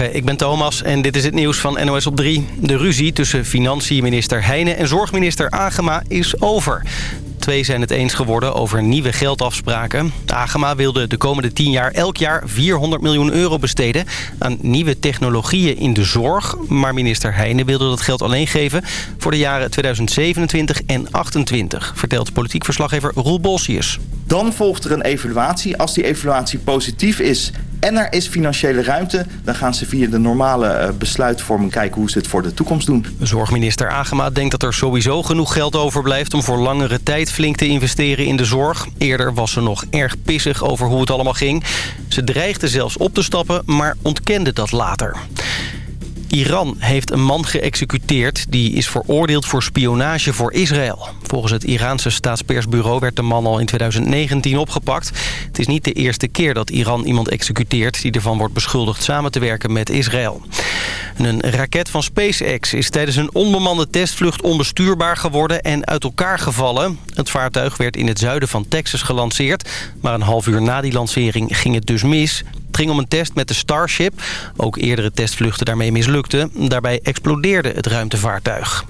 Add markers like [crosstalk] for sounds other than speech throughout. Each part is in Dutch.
Ik ben Thomas en dit is het nieuws van NOS op 3. De ruzie tussen financiënminister Heijnen en zorgminister Agema is over twee zijn het eens geworden over nieuwe geldafspraken. Agema wilde de komende 10 jaar elk jaar 400 miljoen euro besteden... aan nieuwe technologieën in de zorg. Maar minister Heijnen wilde dat geld alleen geven... voor de jaren 2027 en 2028, vertelt politiek verslaggever Roel Bolsius. Dan volgt er een evaluatie. Als die evaluatie positief is en er is financiële ruimte... dan gaan ze via de normale eh, besluitvorming kijken hoe ze het voor de toekomst doen. Zorgminister Agema denkt dat er sowieso genoeg geld overblijft... om voor langere tijd flink te investeren in de zorg. Eerder was ze nog erg pissig over hoe het allemaal ging. Ze dreigde zelfs op te stappen, maar ontkende dat later. Iran heeft een man geëxecuteerd die is veroordeeld voor spionage voor Israël. Volgens het Iraanse staatspersbureau werd de man al in 2019 opgepakt. Het is niet de eerste keer dat Iran iemand executeert die ervan wordt beschuldigd samen te werken met Israël. Een raket van SpaceX is tijdens een onbemande testvlucht onbestuurbaar geworden en uit elkaar gevallen. Het vaartuig werd in het zuiden van Texas gelanceerd, maar een half uur na die lancering ging het dus mis. Het ging om een test met de Starship. Ook eerdere testvluchten daarmee mislukten. Daarbij explodeerde het ruimtevaartuig.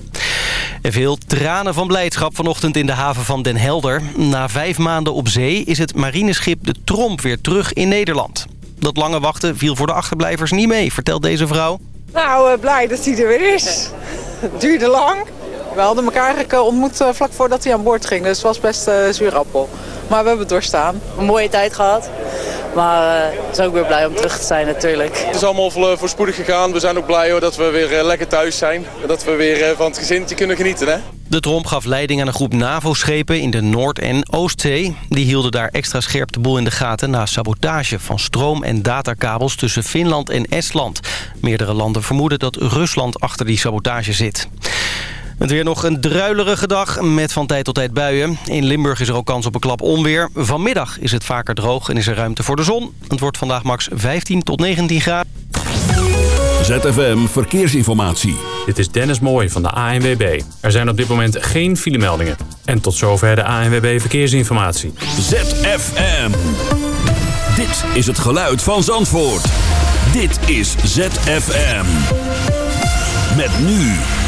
En veel tranen van blijdschap vanochtend in de haven van Den Helder. Na vijf maanden op zee is het marineschip de Tromp weer terug in Nederland. Dat lange wachten viel voor de achterblijvers niet mee, vertelt deze vrouw. Nou, uh, blij dat hij er weer is. Het duurde lang. We hadden elkaar eigenlijk eh, ontmoet uh, vlak voordat hij aan boord ging. Dus het was best uh, zuur appel. Maar we hebben het doorstaan. Een mooie tijd gehad. Maar uh, zijn ook weer blij om terug te zijn natuurlijk. Het is allemaal voorspoedig gegaan. We zijn ook blij hoor, dat we weer lekker thuis zijn. En dat we weer uh, van het gezintje kunnen genieten. Hè? De Tromp gaf leiding aan een groep NAVO-schepen in de Noord- en Oostzee. Die hielden daar extra scherp de boel in de gaten... na sabotage van stroom- en datakabels tussen Finland en Estland. Meerdere landen vermoeden dat Rusland achter die sabotage zit. Het weer nog een druilerige dag met van tijd tot tijd buien. In Limburg is er ook kans op een klap onweer. Vanmiddag is het vaker droog en is er ruimte voor de zon. Het wordt vandaag max 15 tot 19 graden. ZFM Verkeersinformatie. Dit is Dennis Mooij van de ANWB. Er zijn op dit moment geen filemeldingen. En tot zover de ANWB Verkeersinformatie. ZFM. Dit is het geluid van Zandvoort. Dit is ZFM. Met nu...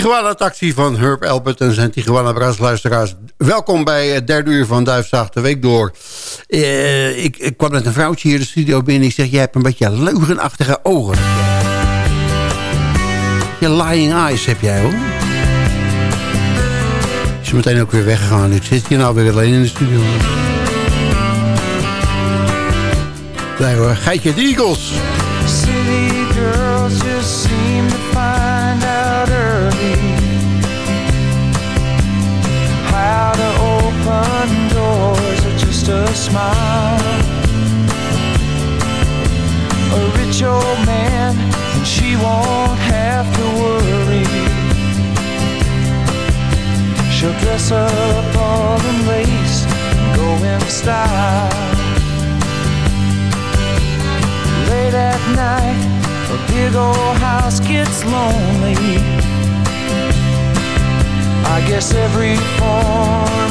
Tijuana-taxi van Herb Elbert en zijn Tijuana luisteraars. Welkom bij het derde uur van Duifzaag de Week door. Uh, ik, ik, kwam met een vrouwtje hier de studio binnen. Ik zeg, jij hebt een beetje leugenachtige ogen. Je lying eyes heb jij hoor. Is meteen ook weer weggegaan. Nu zit je nou weer alleen in de studio. Nee hoor, Geitje de Eagles. City girls just seem to find a smile. A rich old man and she won't have to worry. She'll dress up all in lace and go in style. Late at night, a big old house gets lonely. I guess every form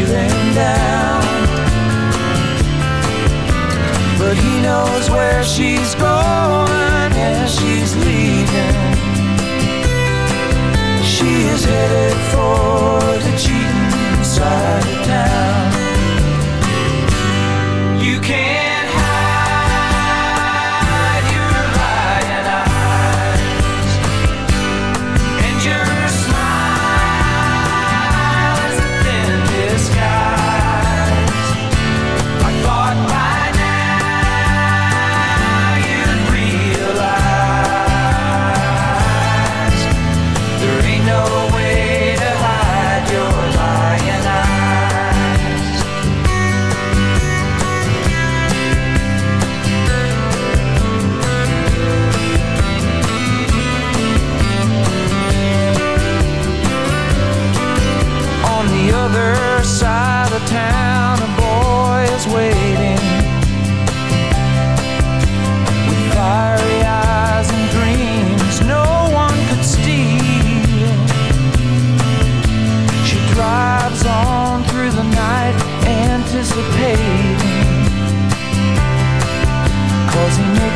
feeling down. But he knows where she's going and she's leaving. She is headed for the cheating side of town.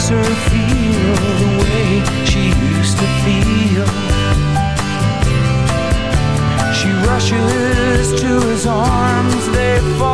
Makes her feel the way she used to feel. She rushes to his arms, they fall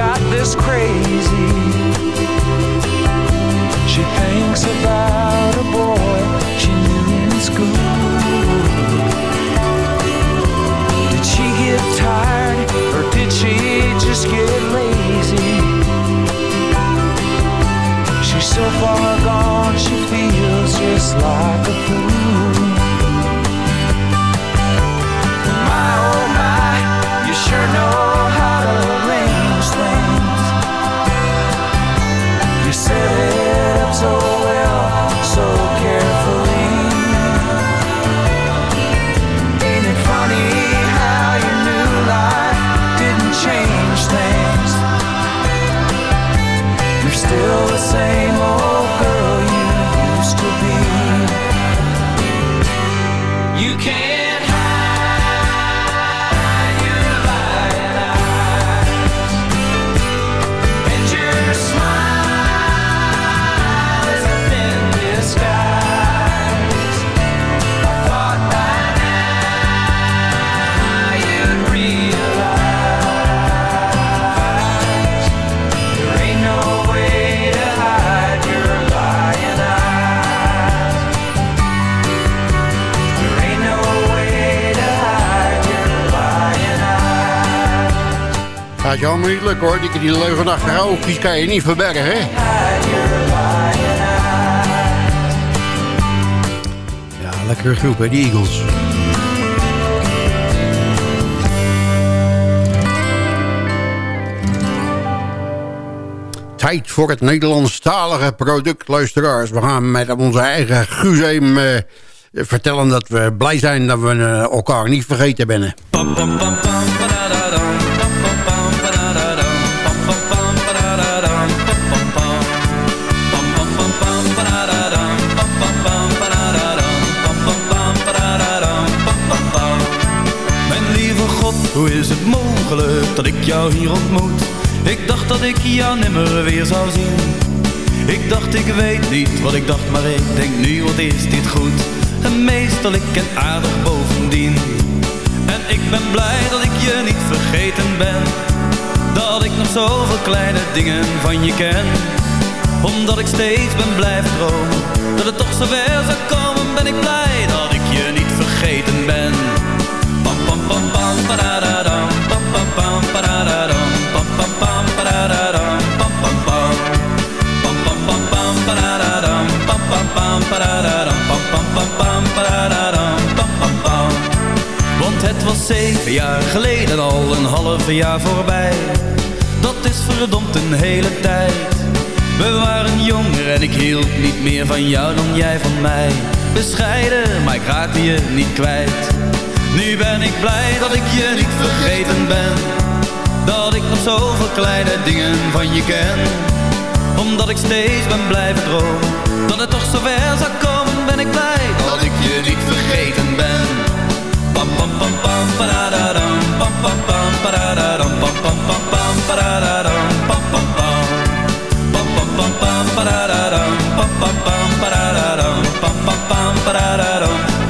got this crazy. Hoor. Die, die leugenachtige oogjes kan je niet verbergen, hè? Ja, lekkere groep, hè, die Eagles. Tijd voor het Nederlandstalige product, luisteraars. We gaan met onze eigen Guzeem uh, vertellen dat we blij zijn dat we uh, elkaar niet vergeten binnen. Dat ik jou hier ontmoet? Ik dacht dat ik jou nimmer weer zou zien. Ik dacht ik weet niet wat ik dacht Maar ik denk nu wat is dit goed? En meesterlijk en aardig bovendien. En ik ben blij dat ik je niet vergeten ben. Dat ik nog zoveel kleine dingen van je ken. Omdat ik steeds ben blijven dromen. Dat het toch zover zou komen Ben ik blij dat ik je niet vergeten ben Want het was zeven jaar geleden al een half jaar voorbij Dat is verdomd een hele tijd We waren jonger en ik hield niet meer van jou dan jij van mij Bescheiden, maar ik raakte je niet kwijt nu ben ik blij dat ik je niet vergeten ben. Dat ik nog zoveel kleine dingen van je ken. Omdat ik steeds ben blijven dromen. Dat het toch zover zou komen Ben ik blij dat ik je niet vergeten ben. Pam pam pam pam paradadam Pam pam pam paradadam Pam pam pam pam paradadam Pam pam pam. Pam pam pam pam Pam pam pam Pam pam pam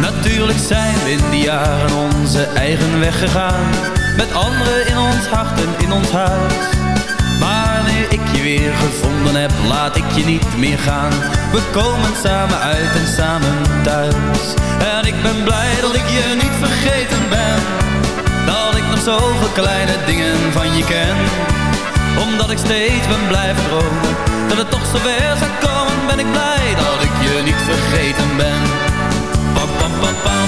Natuurlijk zijn we in die jaren onze eigen weg gegaan. Met anderen in ons hart en in ons huis ik je weer gevonden heb, laat ik je niet meer gaan. We komen samen uit en samen thuis. En ik ben blij dat ik je niet vergeten ben. Dat ik nog zoveel kleine dingen van je ken. Omdat ik steeds ben blijven dromen. Dat het toch zover zou komen, ben ik blij dat ik je niet vergeten ben. Pam pam pam pam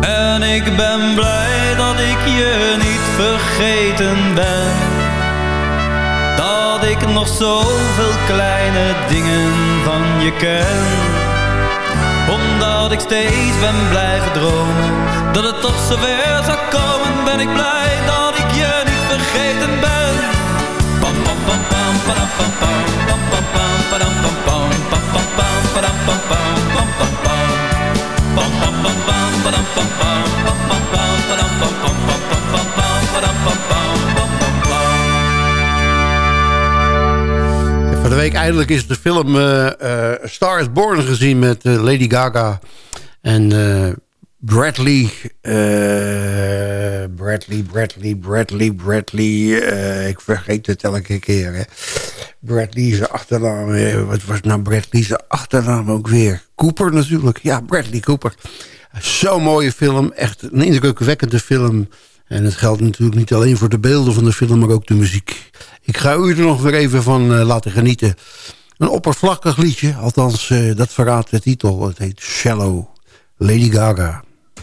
En ik ben blij dat ik je niet vergeten ben Dat ik nog zoveel kleine dingen van je ken omdat ik steeds ben blijven dromen Dat het toch zover zou komen Ben ik blij dat ik je niet vergeten ben Van de week eindelijk is de film uh, Star is Born gezien met uh, Lady Gaga. En Bradley, Bradley, Bradley, Bradley, Bradley. ik vergeet het elke keer. Hè. Bradley zijn achternaam. wat was nou Bradley zijn achternaam ook weer? Cooper natuurlijk. Ja, Bradley Cooper. Zo'n mooie film. Echt een indrukwekkende film. En het geldt natuurlijk niet alleen voor de beelden van de film, maar ook de muziek. Ik ga u er nog weer even van laten genieten. Een oppervlakkig liedje, althans dat verraadt de titel. Het heet Shallow, Lady Gaga.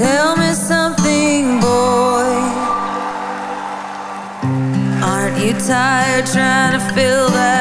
Tell me something, boy. Aren't you tired trying to fill that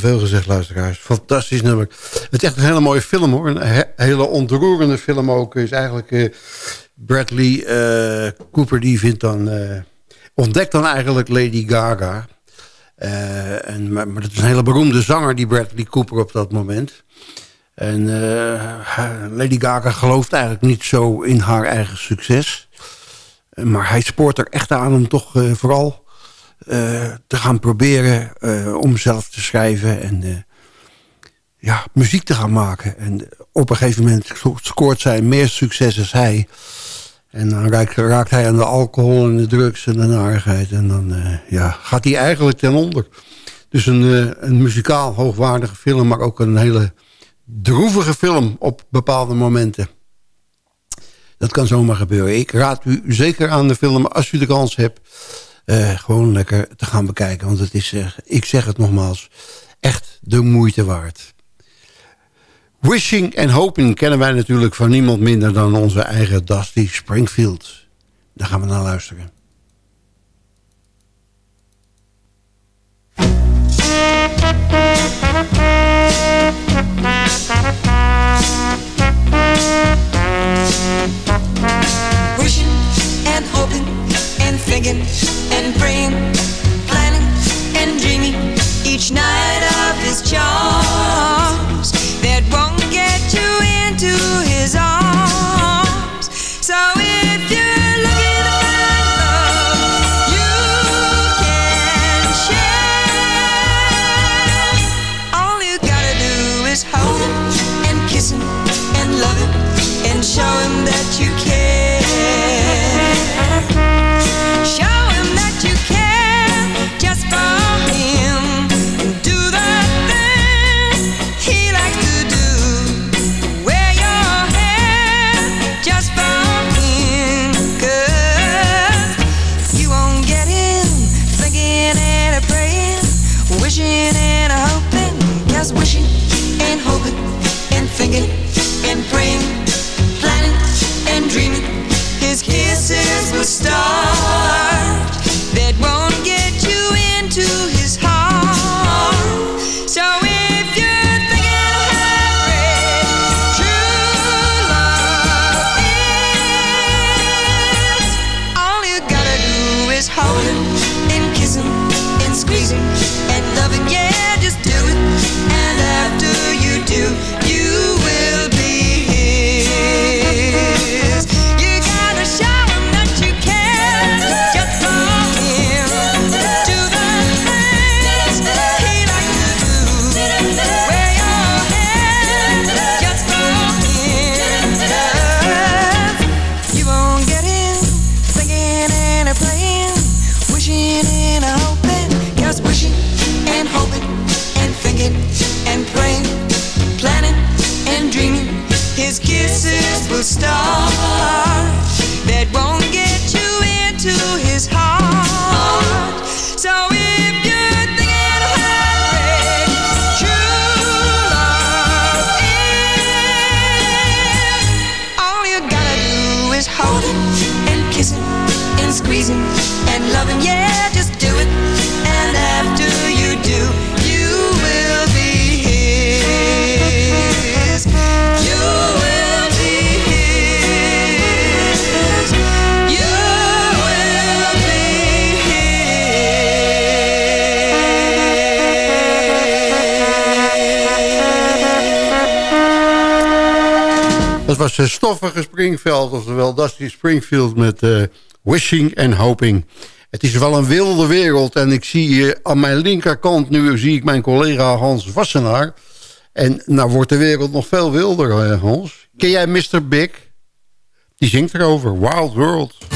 te veel gezegd, luisteraars. Fantastisch nummer. Het is echt een hele mooie film, hoor. Een he- hele ontroerende film ook. Is eigenlijk eh, Bradley eh, Cooper, die vindt dan... eh, ontdekt dan eigenlijk Lady Gaga. En, maar, maar dat is een hele beroemde zanger, die Bradley Cooper op dat moment. En Lady Gaga gelooft eigenlijk niet zo in haar eigen succes. Maar hij spoort er echt aan om toch vooral te gaan proberen eh, om zelf te schrijven en eh, ja, muziek te gaan maken. En op een gegeven moment scoort zij meer succes als hij. En dan raakt, raakt hij aan de alcohol en de drugs en de narigheid. En dan eh, ja, gaat hij eigenlijk ten onder. Dus een, eh, een muzikaal hoogwaardige film, maar ook een hele droevige film op bepaalde momenten. Dat kan zomaar gebeuren. Ik raad u zeker aan de film, als u de kans hebt... eh, gewoon lekker te gaan bekijken. Want het is, eh, ik zeg het nogmaals, echt de moeite waard. Wishing and Hoping kennen wij natuurlijk van niemand minder dan onze eigen Dusty Springfield. Daar gaan we naar luisteren. Just wishing and hoping and thinking and praying, planning and dreaming. His kisses will start Dat was een stoffige Springfield, oftewel Dusty Springfield met eh, Wishing and Hoping. Het is wel een wilde wereld en ik zie hier aan mijn linkerkant nu zie ik mijn collega Hans Wassenaar. En nou wordt de wereld nog veel wilder, eh, Hans. Ken jij Mr. Big? Die zingt erover, Wild World.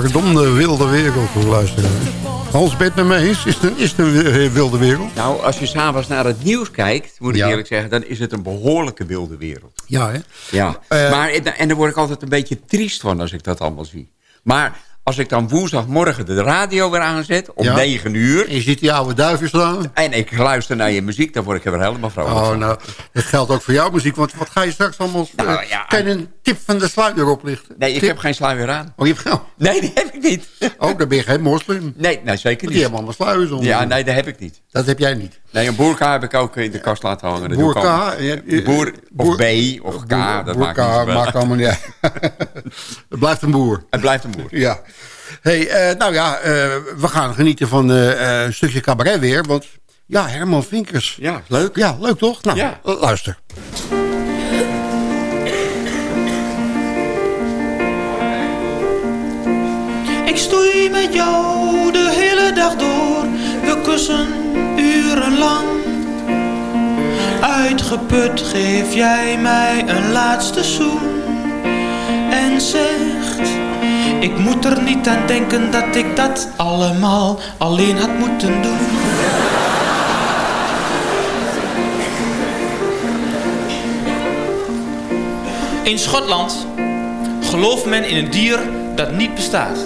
Verdomde wilde wereld, voor luisteraars. Hans, ben je het met me eens? Is het een, is het een wi- wilde wereld? Nou, als je s'avonds naar het nieuws kijkt, moet ik Ja. eerlijk zeggen... dan is het een behoorlijke wilde wereld. Ja, hè? Ja, Eh, maar, en daar word ik altijd een beetje triest van als ik dat allemaal zie. Maar als ik dan woensdagmorgen de radio weer aanzet, om Ja. 9 uur... Je ziet die oude duiven staan. En ik luister naar je muziek, dan word ik er weer helemaal vrolijk Oh, van. nou, dat geldt ook voor jouw muziek. Want wat ga je straks allemaal... Nou, eh, ja. Kan je een tip van de sluier oplichten? Nee, ik Tip? heb geen sluier aan. Oh, je hebt geen... [laughs] Nee, die heb ik niet. Oh, dan ben je geen moslim. Nee, nee zeker Die niet. hebben allemaal sluiers om. Ja, nee, dat heb ik niet. Dat heb jij niet. Nee, een boerka heb ik ook in de kast laten hangen. Dat Boerka, ja, ja, Boer, of boer- B, of K, dat maakt niet maakt allemaal niet uit. [laughs] Het blijft een boer. Het blijft een boer. Ja. Hey, eh, nou ja, eh, we gaan genieten van eh, een stukje cabaret weer. Want ja, Herman Vinkers. Ja, leuk. Ja, leuk toch? Nou, Ja. luister. Ik stoei met jou de hele dag door, we kussen urenlang. Uitgeput geef jij mij een laatste zoen en zegt: Ik moet er niet aan denken dat ik dat allemaal alleen had moeten doen. In Schotland gelooft men in een dier dat niet bestaat.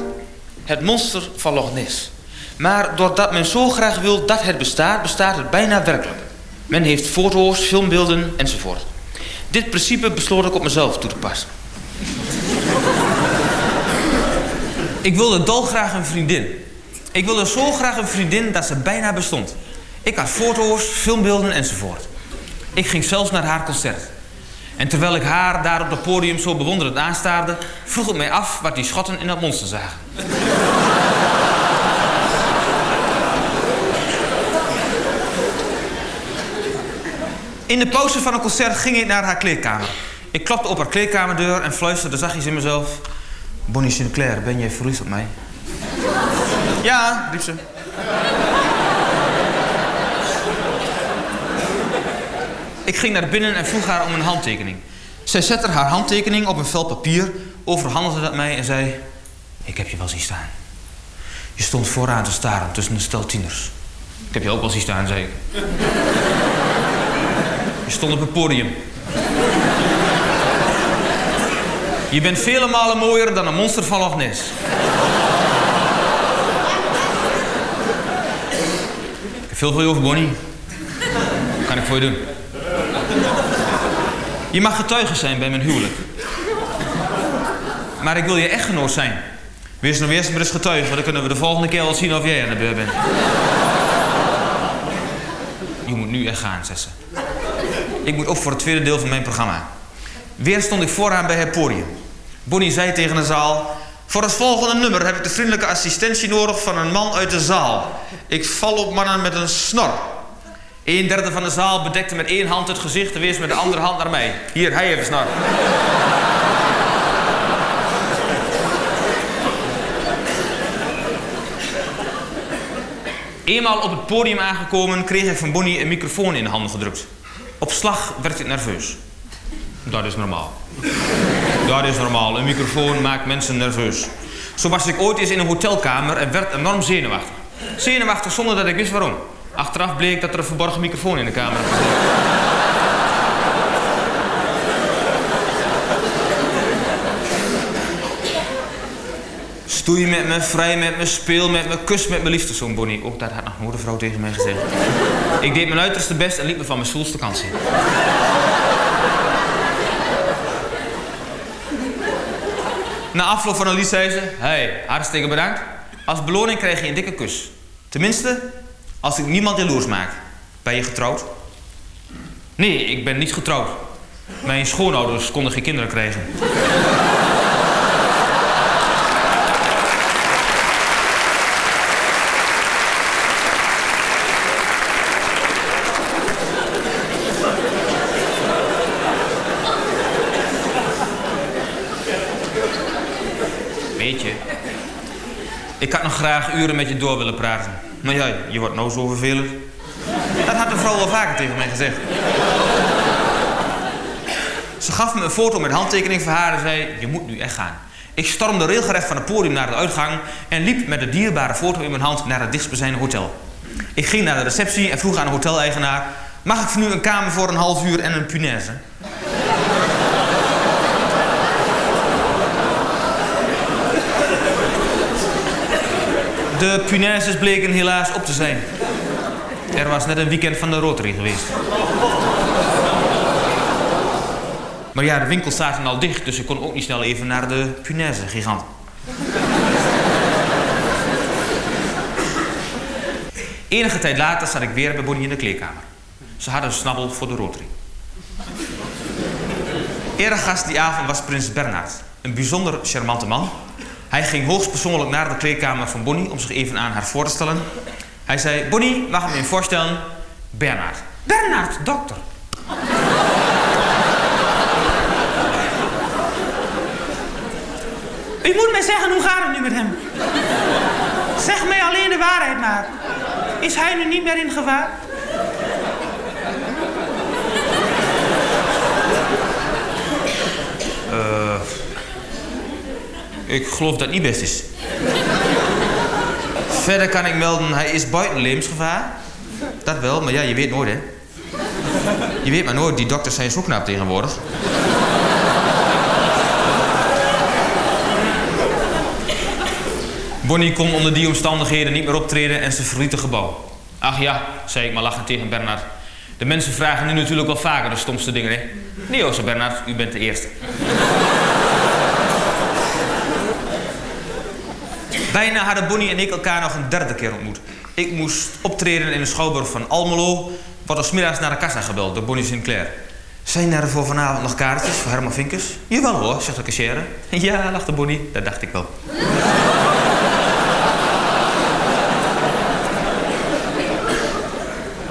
Het monster van Loch Ness. Maar doordat men zo graag wil dat het bestaat, bestaat het bijna werkelijk. Men heeft foto's, filmbeelden enzovoort. Dit principe besloot ik op mezelf toe te passen. Ik wilde dolgraag een vriendin. Ik wilde zo graag een vriendin dat ze bijna bestond. Ik had foto's, filmbeelden enzovoort. Ik ging zelfs naar haar concert. En terwijl ik haar daar op het podium zo bewonderend aanstaarde, vroeg ik mij af wat die schotten in dat monster zagen. In de pauze van een concert ging ik naar haar kleedkamer. Ik klopte op haar kleedkamerdeur en fluisterde zachtjes in mezelf... Bonnie Sinclair, ben jij verliefd op mij? Ja, riep ze. Ik ging naar binnen en vroeg haar om een handtekening. Zij zette haar handtekening op een vel papier, overhandigde dat mij en zei... Ik heb je wel zien staan. Je stond vooraan te staren tussen een stel tieners. Ik heb je ook wel zien staan, zei ik. [laughs] Je stond op het podium. Je bent vele malen mooier dan een monster van Loch Ness. Ik heb veel voor je over, Bonnie. Wat kan ik voor je doen? Je mag getuige zijn bij mijn huwelijk. Maar ik wil je echtgenoot zijn. Wees nou eerst maar eens getuige, want dan kunnen we de volgende keer wel zien of jij aan de beurt bent. Je moet nu echt gaan, zegt ze. Ik moet op voor het tweede deel van mijn programma. Weer stond ik vooraan bij het podium. Bonnie zei tegen de zaal... Voor het volgende nummer heb ik de vriendelijke assistentie nodig van een man uit de zaal. Ik val op mannen met een snor. Een derde van de zaal bedekte met één hand het gezicht en wees met de andere hand naar mij. Hier, hij heeft een snor. Eenmaal op het podium aangekomen kreeg ik van Bonnie een microfoon in de handen gedrukt. Op slag werd ik nerveus. Dat is normaal. Dat is normaal. Een microfoon maakt mensen nerveus. Zo was ik ooit eens in een hotelkamer en werd enorm zenuwachtig. Zenuwachtig zonder dat ik wist waarom. Achteraf bleek dat er een verborgen microfoon in de kamer was. Stoei met me, vrij met me, speel met me, kus met me liefste zoon Bonnie. Ook dat had nog nooit een vrouw tegen mij gezegd. Ik deed mijn uiterste best en liep me van mijn stoelste kant. Na afloop van een lied zei ze... Hey, hartstikke bedankt. Als beloning krijg je een dikke kus. Tenminste, als ik niemand jaloers maak. Ben je getrouwd? Nee, ik ben niet getrouwd. Mijn schoonouders konden geen kinderen krijgen. Weet je, ik had nog graag uren met je door willen praten. Maar ja, je wordt nou zo vervelend. Dat had de vrouw wel vaker tegen mij gezegd. Ze gaf me een foto met handtekening van haar en zei: Je moet nu echt gaan. Ik stormde regelrecht van het podium naar de uitgang en liep met de dierbare foto in mijn hand naar het dichtstbijzijnde hotel. Ik ging naar de receptie en vroeg aan de hoteleigenaar: Mag ik voor nu een kamer voor een half uur en een punaise? De punaises bleken helaas op te zijn. Er was net een weekend van de Rotary geweest. Maar ja, de winkels zaten al dicht, dus ik kon ook niet snel even naar de punaise gigant. Enige tijd later zat ik weer bij Bonnie in de kleedkamer. Ze hadden een snabbel voor de Rotary. Eregast die avond was prins Bernhard. Een bijzonder charmante man. Hij ging hoogstpersoonlijk naar de kleedkamer van Bonnie om zich even aan haar voor te stellen. Hij zei, Bonnie, mag ik me voorstellen? Bernhard. Bernhard, dokter. U moet mij zeggen, hoe gaat het nu met hem? Zeg mij alleen de waarheid maar. Is hij nu niet meer in gevaar? Eh, ik geloof dat het niet best is. Verder kan ik melden, hij is buiten levensgevaar. Dat wel, maar ja, je weet nooit, hè. Je weet maar nooit, die dokters zijn zo knap tegenwoordig. Bonnie kon onder die omstandigheden niet meer optreden en ze verliet het gebouw. Ach ja, zei ik maar lachend tegen Bernard. De mensen vragen nu natuurlijk wel vaker de stomste dingen, hè? Nee hoor, Bernard, u bent de eerste. Bijna hadden Bonnie en ik elkaar nog een derde keer ontmoet. Ik moest optreden in de schouwburg van Almelo. Wordt als middags naar de kassa gebeld door Bonnie Sinclair. Zijn er voor vanavond nog kaartjes voor Herman Vinkers? Jawel hoor, zegt de cashier. [laughs] Ja, lachte Bonnie, dat dacht ik wel. [laughs]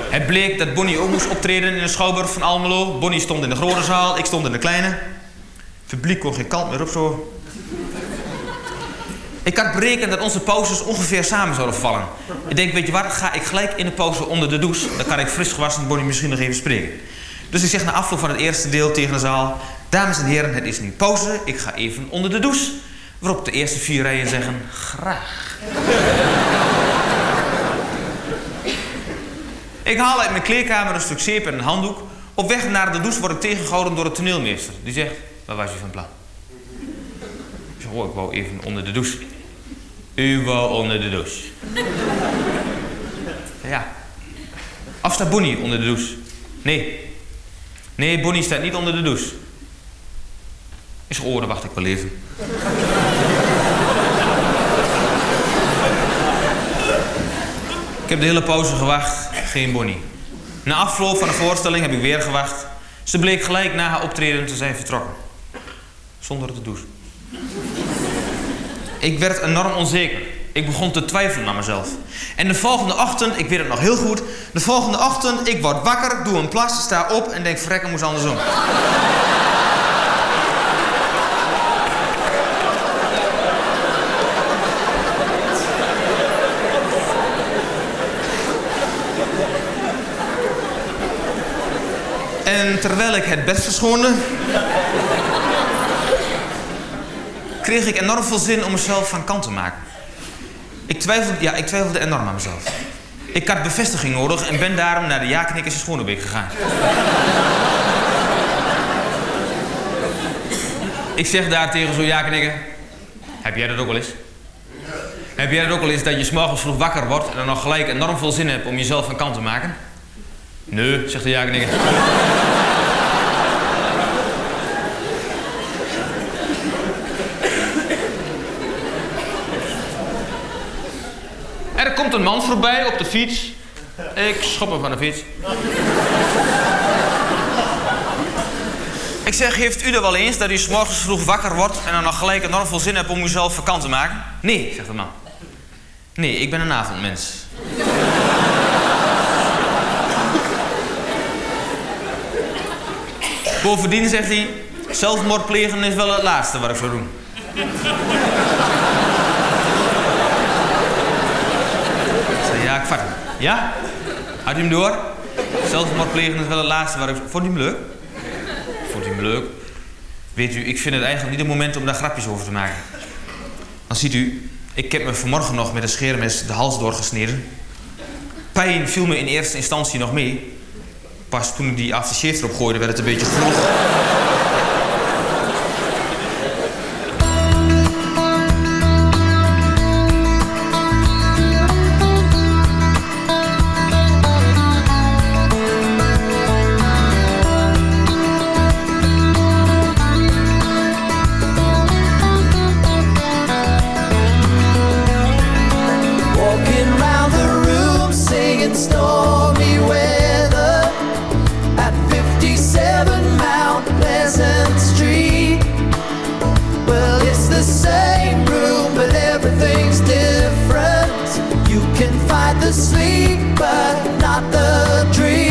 Het bleek dat Bonnie ook moest optreden in de schouwburg van Almelo. Bonnie stond in de grote zaal, ik stond in de kleine. Het publiek kon geen kant meer op zo. Ik had berekend dat onze pauzes ongeveer samen zouden vallen. Ik denk, weet je wat, ga ik gelijk in de pauze onder de douche. Dan kan ik fris gewassen Bonnie misschien nog even spreken. Dus ik zeg na afloop van het eerste deel tegen de zaal... Dames en heren, het is nu pauze. Ik ga even onder de douche. Waarop de eerste vier rijen zeggen, graag. [laughs] Ik haal uit mijn kleerkamer een stuk zeep en een handdoek. Op weg naar de douche word ik tegengehouden door de toneelmeester. Die zegt, waar was u van plan? Ik zeg, oh, ik wou even onder de douche. U wou onder de douche. Ja. Of staat Bonnie onder de douche? Nee. Nee, Bonnie staat niet onder de douche. Oh, dan wacht ik wel even. Ik heb de hele pauze gewacht, geen Bonnie. Na afloop van de voorstelling heb ik weer gewacht. Ze bleek gelijk na haar optreden te zijn vertrokken. Zonder te douchen. Ik werd enorm onzeker. Ik begon te twijfelen aan mezelf. En de volgende ochtend, ik weet het nog heel goed... De volgende ochtend, ik word wakker, doe een plas, sta op en denk... Verrekken moest andersom. En terwijl ik het bed verschoonde... kreeg ik enorm veel zin om mezelf van kant te maken. Ik twijfelde, ja, ik twijfelde enorm aan mezelf. Ik had bevestiging nodig en ben daarom naar de Jaaknikkers in Schonebeek gegaan. [laughs] ik zeg daar tegen zo'n Jaaknikker... Heb jij dat ook wel eens? Heb jij dat ook wel eens dat je s'morgens vroeg wakker wordt... en dan nog gelijk enorm veel zin hebt om jezelf van kant te maken? Nee, zegt de Jaaknikker. Er komt een man voorbij op de fiets. Ik schop hem van de fiets. Ik zeg, heeft u er wel eens dat u 's morgens vroeg wakker wordt... en dan nog gelijk enorm veel zin hebt om uzelf vakant te maken? Nee, zegt de man. Nee, ik ben een avondmens. Bovendien zegt hij... zelfmoord plegen is wel het laatste wat ik zou doen. Ja? Had u hem door? Zelfmoord plegen is wel het laatste waar ik... Vond u hem leuk? Vond u hem leuk? Weet u, ik vind het eigenlijk niet het moment om daar grapjes over te maken. Dan ziet u, ik heb me vanmorgen nog met een scheermes de hals doorgesneden. Pijn viel me in eerste instantie nog mee. Pas toen ik die aftershave erop gooide, werd het een beetje vroeg. Sleep, but not the dream.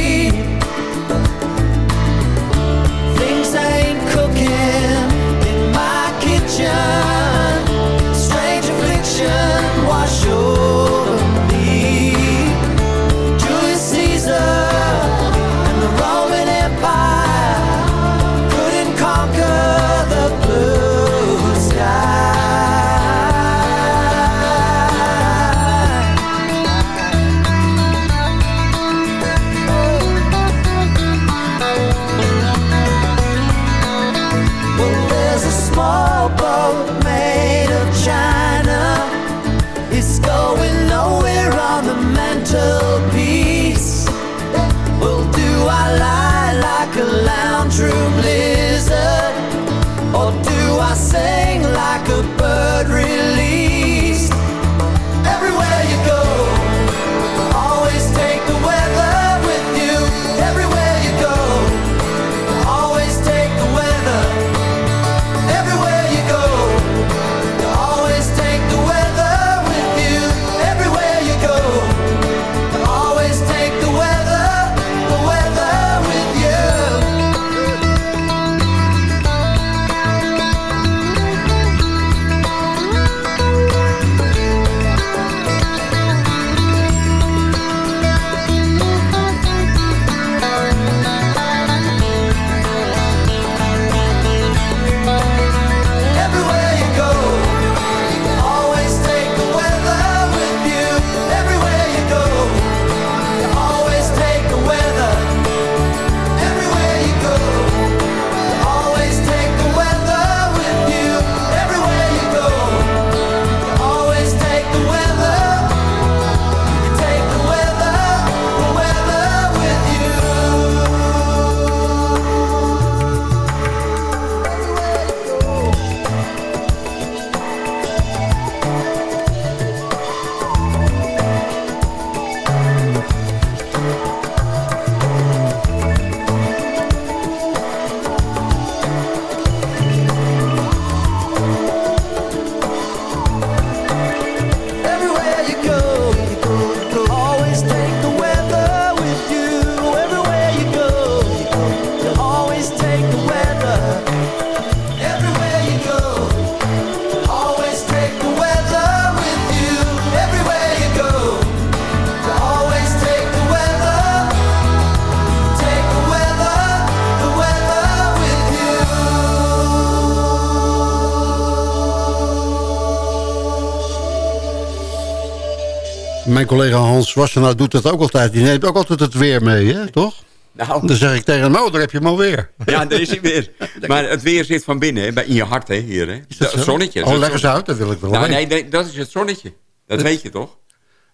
Mijn collega Hans Wassenaar doet dat ook altijd. Die neemt ook altijd het weer mee, hè? toch? Nou. Dan zeg ik tegen hem, oh, daar heb je hem alweer. Ja, daar is hij weer. Maar het weer zit van binnen, hè, bij, in je hart, hè, hier. Hè. dat het zo? zonnetje. Oh, leg eens uit, dat wil ik wel nou, nee, nee, dat is het zonnetje. Dat weet je toch?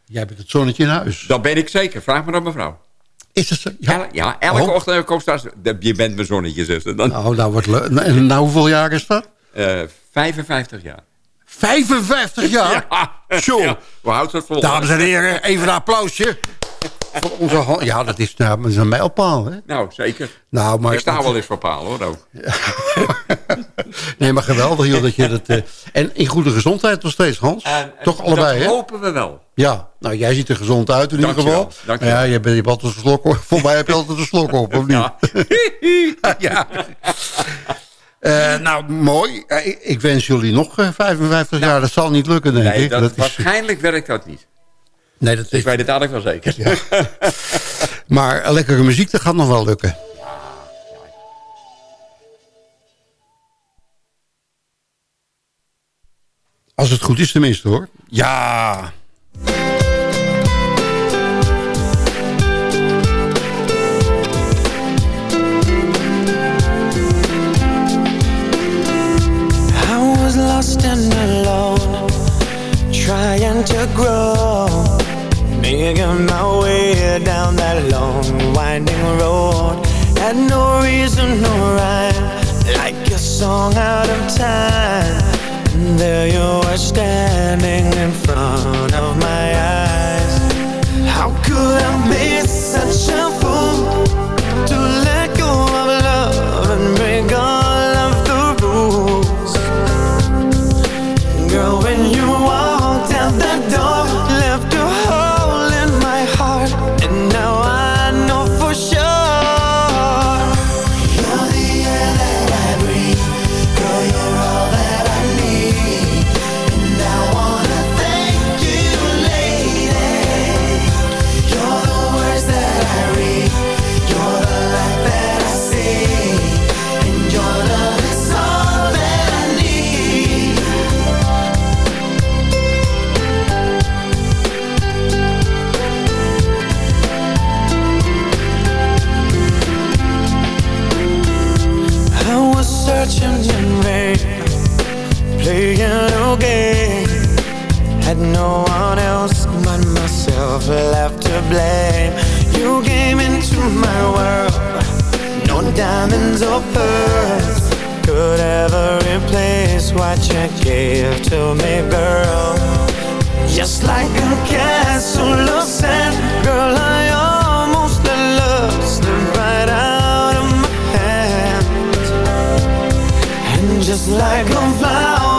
Jij bent het zonnetje in huis. Dat ben ik zeker. Vraag maar aan mevrouw. Is het zo? Ja, ja elke Oh. ochtend komt straks... Je bent mijn zonnetje, zuster. Dan, Nou, nou wordt leuk. En nou, hoeveel jaar is dat? Eh, 55 jaar. 55 jaar? Ja, Zo. ja, we houden het vol. Dames en heren, even een applausje. Voor onze ja, dat is, nou, dat is een mijlpaal, hè? Nou, zeker. Nou, maar, ik sta wel eens voor paal, hoor. ook. [laughs] Nee, maar geweldig, joh, dat je dat... eh, en in goede gezondheid nog steeds, Hans. En- Toch allebei, dat hè? hopen we wel. Ja, nou, jij ziet er gezond uit in ieder geval. dankjewel. Ja, je, bent, je hebt altijd een slok op. [laughs] Voor mij heb je altijd een slok op, of niet? Ja. [laughs] ja. Eh, nou, mooi. Ik, ik wens jullie nog eh, 55 jaar. Dat zal niet lukken, denk Nee, ik. dat, Dat is- waarschijnlijk werkt dat niet. nee, dat Ik is, weet het eigenlijk wel zeker. [laughs] maar eh, lekkere muziek, dat gaat nog wel lukken. Als het goed is tenminste, hoor. Ja. Trying to grow, making my way down that long, winding road. Had no reason, no rhyme, like a song out of time. And there you were standing in front of my eyes. How could I be such a fool to let go of love and break all of the rules? Girl, when you diamonds or pearls could ever replace what you gave to me, girl. Just like a castle of sand, girl, I almost love slip right out of my hands. And just like a flower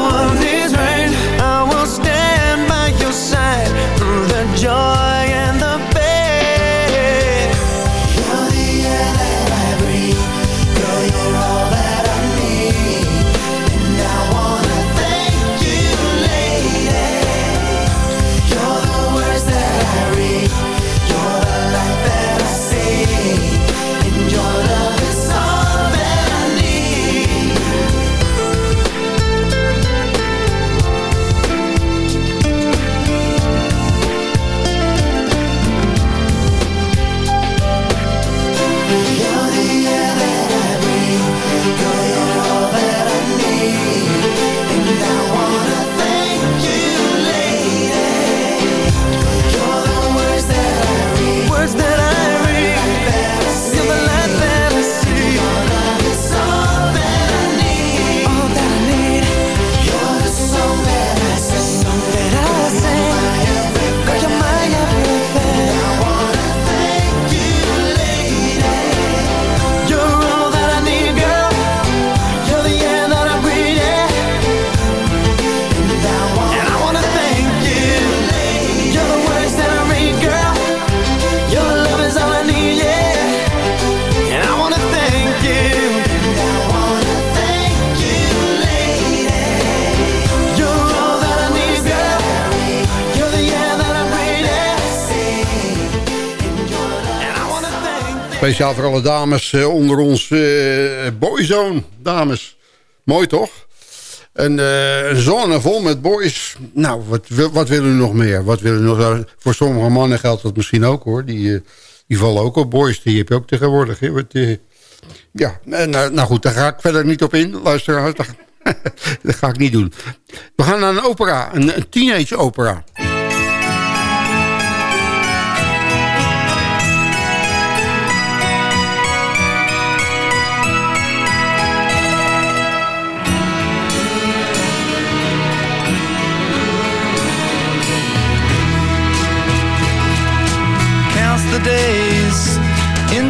Speciaal voor alle dames eh, onder ons eh boyzone, dames. Mooi toch? Eh, een zone vol met boys. Nou, wat, wat willen u nog meer? Wat willen nog? Voor sommige mannen geldt dat misschien ook hoor. Die, die vallen ook op boys. Die heb je ook tegenwoordig. Wat, ja, nou, nou goed, daar ga ik verder niet op in. Luisteraars, [laughs] dat ga ik niet doen. We gaan naar een opera, een, een teenage opera.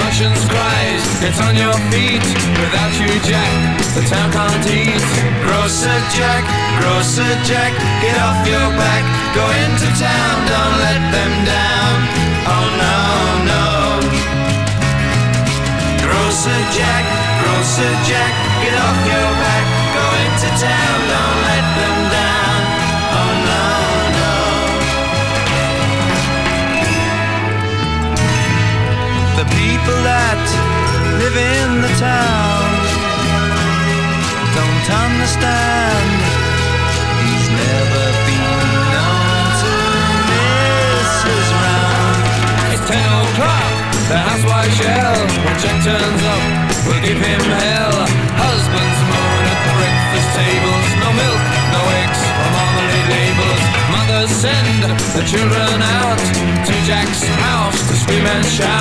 Conscience cries, get on your feet. Without you, Jack, the town can't eat. Grocer Jack, Grocer Jack, get off your back. Go into town, don't let them down. Oh no, no. Grocer Jack, Grocer Jack, get off your back. Him hell. Husbands moan at breakfast tables. No milk, no eggs from marmalade labels. Mothers send the children out to Jack's house to scream and shout.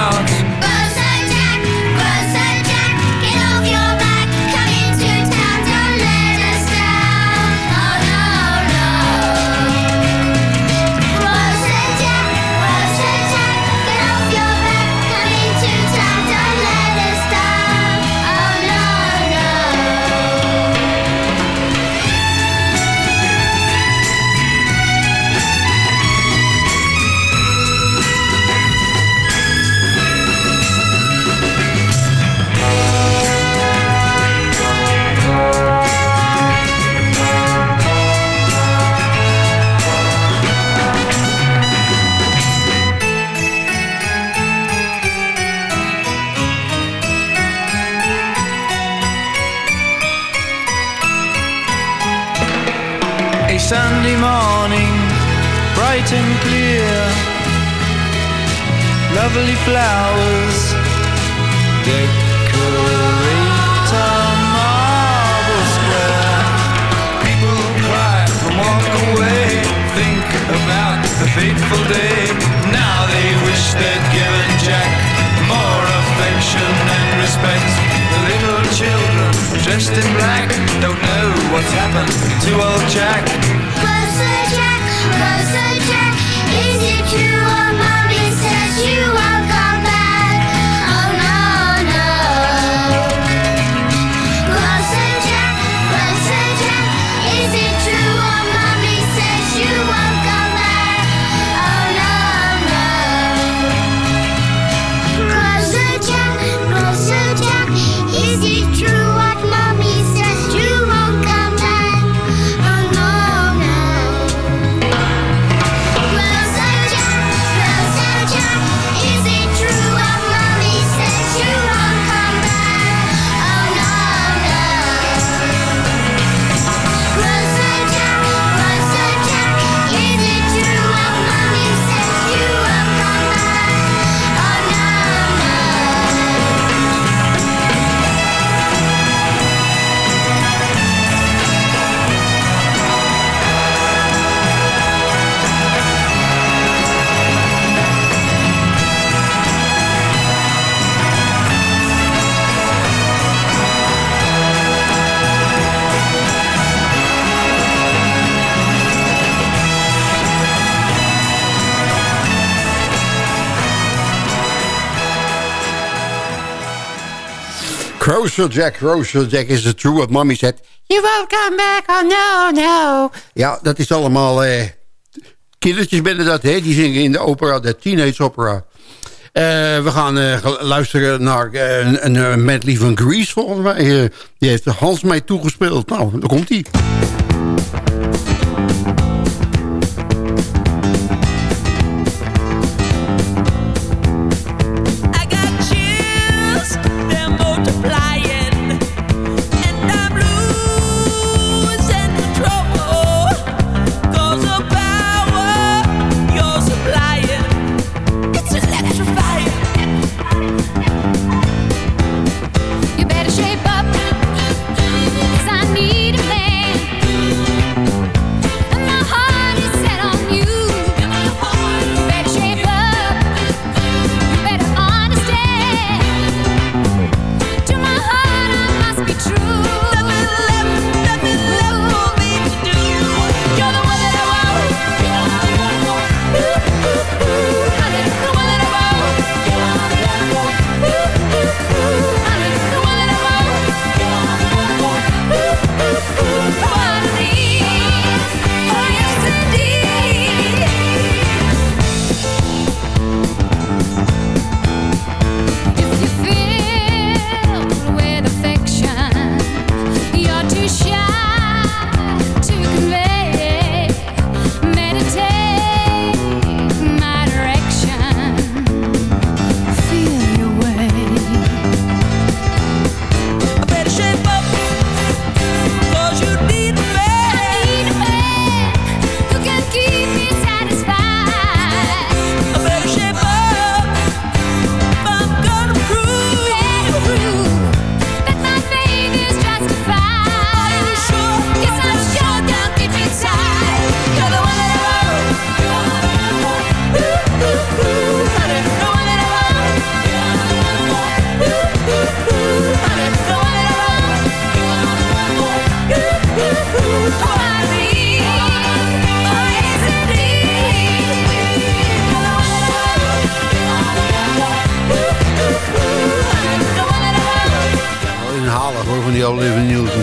Rosal Jack, Rosal Jack is het true wat mommy zegt. You won't come back, oh no, no. Ja, dat is allemaal... Eh, kindertjes binnen dat, hè? Die zingen in de opera, de teenage opera. Eh, we gaan eh, luisteren naar eh, een, een medley van Grease, volgens mij. die heeft Hans mij toegespeeld. Nou, daar komt hij.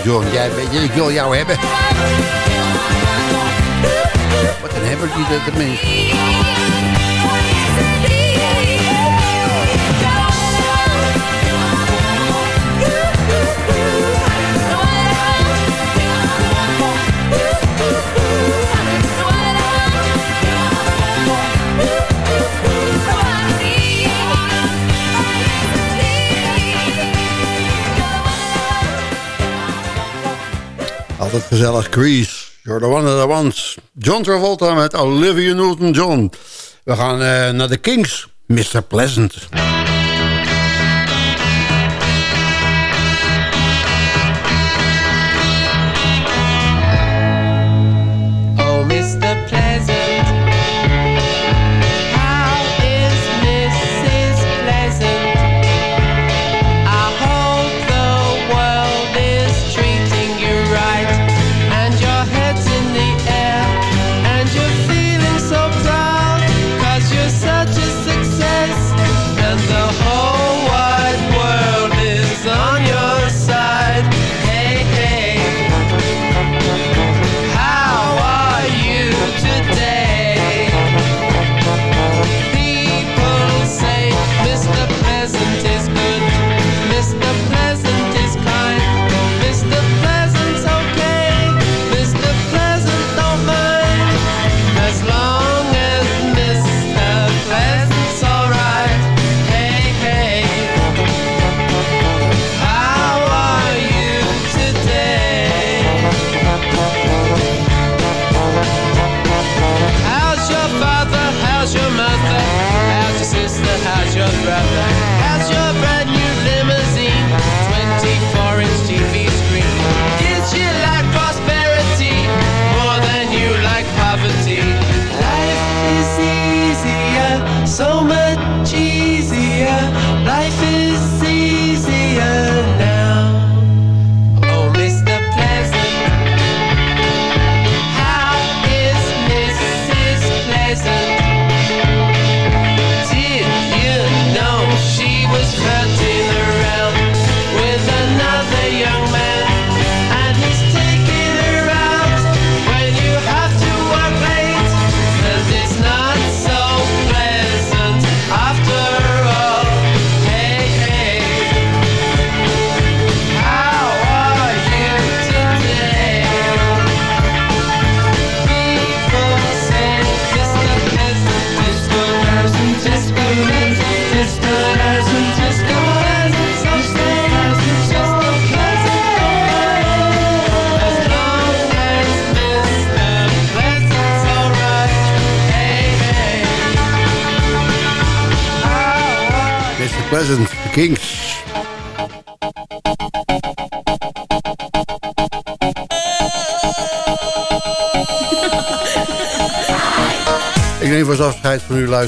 John, jij, ik wil jou hebben. Wat een hebben die dat mens. Altijd gezellig, Grease. You're the one of the ones. John Travolta met Olivia Newton-John. We gaan eh, naar de Kings, Mr. Pleasant.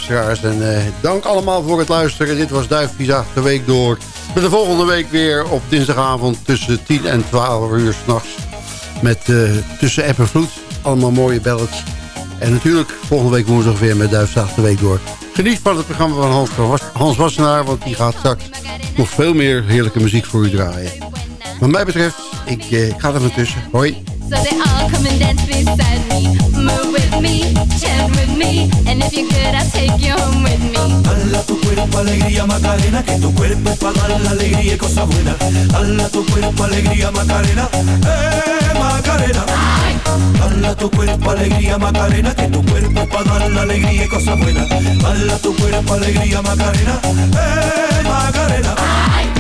En eh, dank allemaal voor het luisteren. Dit was Duifje Zaag de Week door. Met de volgende week weer op dinsdagavond tussen 10 en 12 uur s'nachts. Met eh, tussen app en vloed. Allemaal mooie ballads. En natuurlijk volgende week woensdag weer met Duifje Zaag de Week door. Geniet van het programma van Hans Wassenaar. Want die gaat straks nog veel meer heerlijke muziek voor u draaien. Wat mij betreft, ik, eh, ik ga er van tussen. Hoi. So they all come and dance beside me. Move with me, chant with me. And if you're good, I'll take you home with me. Dala tu cuerpo alegría Macarena, que tu cuerpo es para dar la alegría y cosas buenas. Dala tu cuerpo alegría Macarena, eh Macarena. Dala tu cuerpo alegría Macarena, que tu cuerpo es para dar la alegría y cosas buenas. Dala tu cuerpo alegría Macarena, eh Macarena.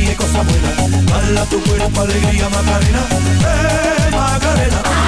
Y cosas buenas. Bala tu cuerpo, alegría Macarena, eh Macarena.